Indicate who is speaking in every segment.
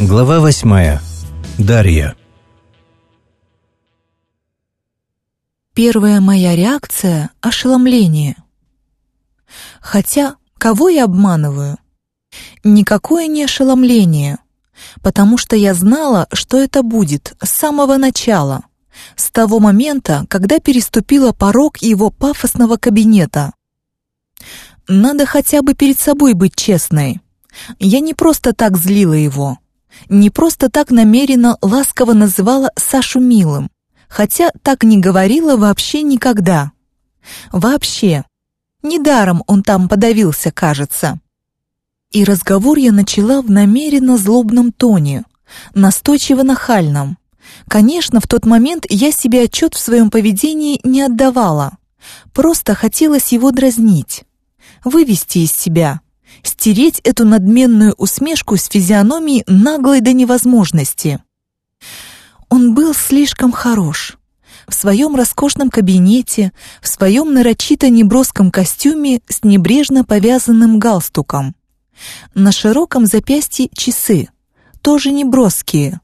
Speaker 1: Глава восьмая. Дарья.
Speaker 2: Первая моя реакция — ошеломление. Хотя, кого я обманываю? Никакое не ошеломление, потому что я знала, что это будет с самого начала, с того момента, когда переступила порог его пафосного кабинета. Надо хотя бы перед собой быть честной. Я не просто так злила его, не просто так намеренно ласково называла Сашу милым, хотя так не говорила вообще никогда. Вообще. Недаром он там подавился, кажется. И разговор я начала в намеренно злобном тоне, настойчиво нахальном. Конечно, в тот момент я себе отчет в своем поведении не отдавала. Просто хотелось его дразнить, вывести из себя, стереть эту надменную усмешку с физиономии наглой до невозможности. Он был слишком хорош. В своем роскошном кабинете, в своем нарочито неброском костюме с небрежно повязанным галстуком. На широком запястье часы, тоже неброские.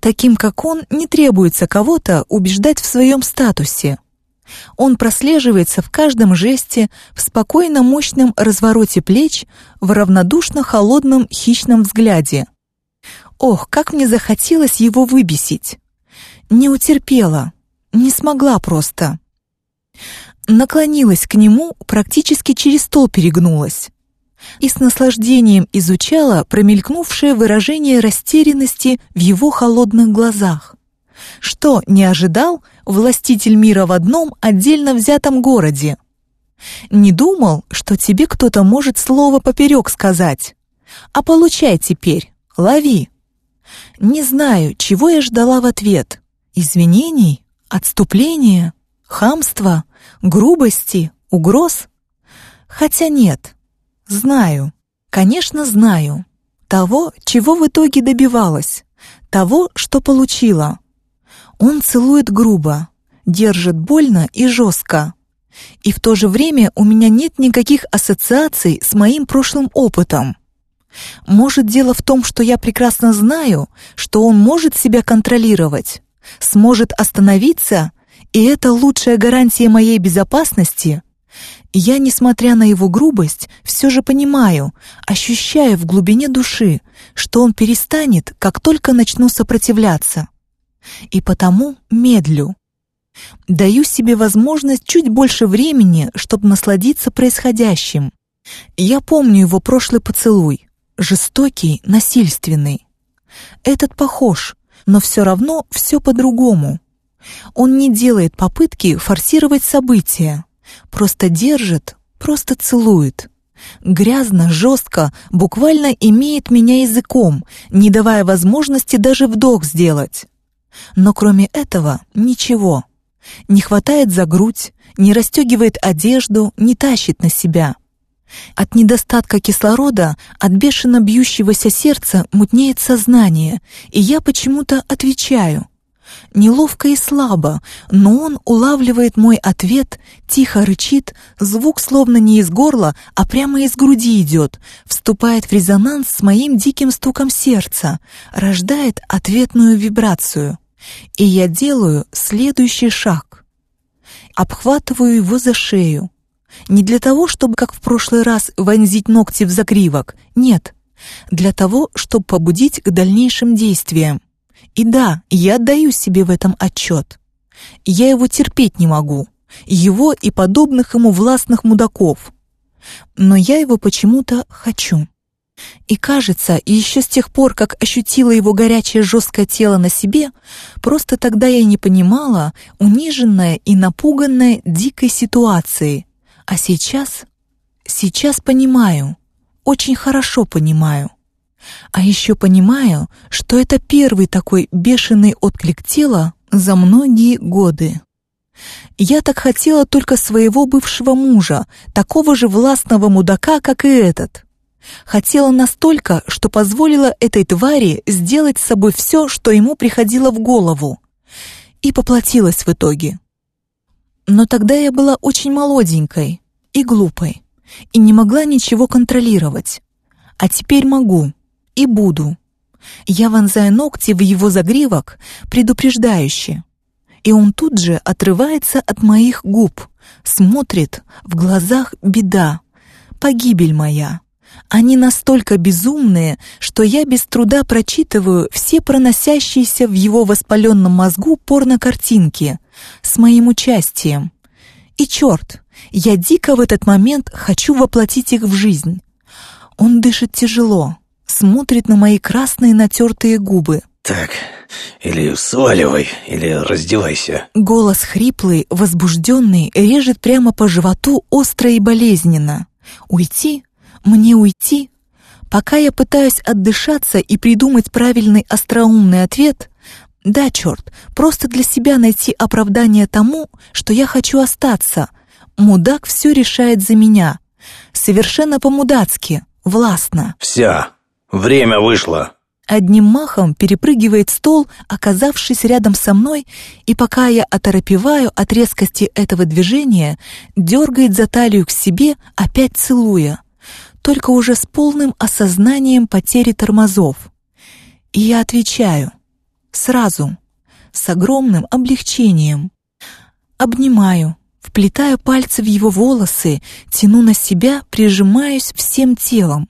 Speaker 2: Таким, как он, не требуется кого-то убеждать в своем статусе. Он прослеживается в каждом жесте, в спокойно мощном развороте плеч, в равнодушно холодном хищном взгляде. Ох, как мне захотелось его выбесить! Не утерпела, не смогла просто. Наклонилась к нему, практически через стол перегнулась. И с наслаждением изучала промелькнувшее выражение растерянности в его холодных глазах. Что, не ожидал властитель мира в одном отдельно взятом городе? Не думал, что тебе кто-то может слово поперек сказать? А получай теперь, лови. Не знаю, чего я ждала в ответ. Извинений? Отступления? Хамства? Грубости? Угроз? Хотя нет. Знаю. Конечно, знаю. Того, чего в итоге добивалась. Того, что получила. Он целует грубо, держит больно и жестко. И в то же время у меня нет никаких ассоциаций с моим прошлым опытом. Может, дело в том, что я прекрасно знаю, что он может себя контролировать, сможет остановиться, и это лучшая гарантия моей безопасности. Я, несмотря на его грубость, все же понимаю, ощущаю в глубине души, что он перестанет, как только начну сопротивляться и потому медлю. Даю себе возможность чуть больше времени, чтобы насладиться происходящим. Я помню его прошлый поцелуй, жестокий, насильственный. Этот похож, но все равно все по-другому. Он не делает попытки форсировать события, просто держит, просто целует. Грязно, жестко, буквально имеет меня языком, не давая возможности даже вдох сделать. Но кроме этого ничего. Не хватает за грудь, не расстегивает одежду, не тащит на себя. От недостатка кислорода, от бешено бьющегося сердца мутнеет сознание, и я почему-то отвечаю. Неловко и слабо, но он улавливает мой ответ, тихо рычит, звук словно не из горла, а прямо из груди идет, вступает в резонанс с моим диким стуком сердца, рождает ответную вибрацию. И я делаю следующий шаг. Обхватываю его за шею. Не для того, чтобы, как в прошлый раз, вонзить ногти в загривок. Нет. Для того, чтобы побудить к дальнейшим действиям. И да, я отдаю себе в этом отчет. Я его терпеть не могу. Его и подобных ему властных мудаков. Но я его почему-то хочу. И кажется, еще с тех пор, как ощутила его горячее жесткое тело на себе, просто тогда я не понимала, униженная и напуганная дикой ситуацией. А сейчас... Сейчас понимаю. Очень хорошо понимаю. А еще понимаю, что это первый такой бешеный отклик тела за многие годы. Я так хотела только своего бывшего мужа, такого же властного мудака, как и этот. Хотела настолько, что позволила этой твари сделать с собой все, что ему приходило в голову. И поплатилась в итоге. Но тогда я была очень молоденькой и глупой, и не могла ничего контролировать. А теперь могу и буду. Я вонзаю ногти в его загривок, предупреждающе. И он тут же отрывается от моих губ, смотрит, в глазах беда, погибель моя. Они настолько безумные, что я без труда прочитываю все проносящиеся в его воспаленном мозгу порнокартинки с моим участием. И черт, я дико в этот момент хочу воплотить их в жизнь. Он дышит тяжело, смотрит на мои красные натертые губы.
Speaker 1: «Так, или сваливай, или раздевайся».
Speaker 2: Голос хриплый, возбужденный, режет прямо по животу остро и болезненно. Уйти? Мне уйти? Пока я пытаюсь отдышаться и придумать правильный остроумный ответ, да, черт, просто для себя найти оправдание тому, что я хочу остаться. Мудак все решает за меня. Совершенно по-мудацки, властно.
Speaker 1: «Вся, время вышло».
Speaker 2: Одним махом перепрыгивает стол, оказавшись рядом со мной, и пока я оторопеваю от резкости этого движения, дергает за талию к себе, опять целуя, только уже с полным осознанием потери тормозов. И я отвечаю, сразу, с огромным облегчением. Обнимаю, вплетаю пальцы в его волосы, тяну на себя, прижимаюсь всем телом.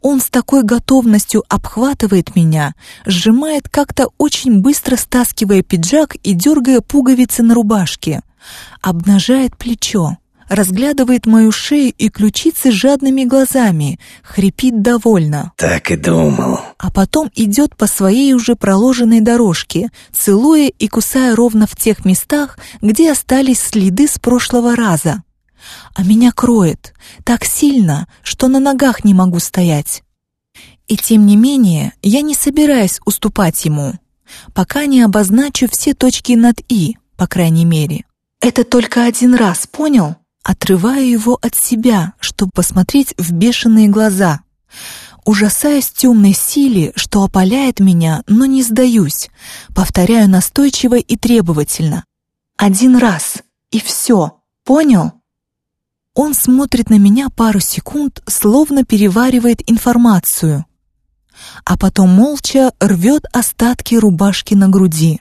Speaker 2: Он с такой готовностью обхватывает меня, сжимает как-то очень быстро стаскивая пиджак и дергая пуговицы на рубашке. Обнажает плечо, разглядывает мою шею и ключицы жадными глазами, хрипит довольно.
Speaker 1: «Так и думал».
Speaker 2: А потом идет по своей уже проложенной дорожке, целуя и кусая ровно в тех местах, где остались следы с прошлого раза а меня кроет так сильно, что на ногах не могу стоять. И тем не менее, я не собираюсь уступать ему, пока не обозначу все точки над «и», по крайней мере. Это только один раз, понял? Отрываю его от себя, чтобы посмотреть в бешеные глаза. Ужасаюсь темной силе, что опаляет меня, но не сдаюсь. Повторяю настойчиво и требовательно. Один раз, и все, понял? Он смотрит на меня пару секунд, словно переваривает информацию, а потом молча рвет остатки рубашки на груди.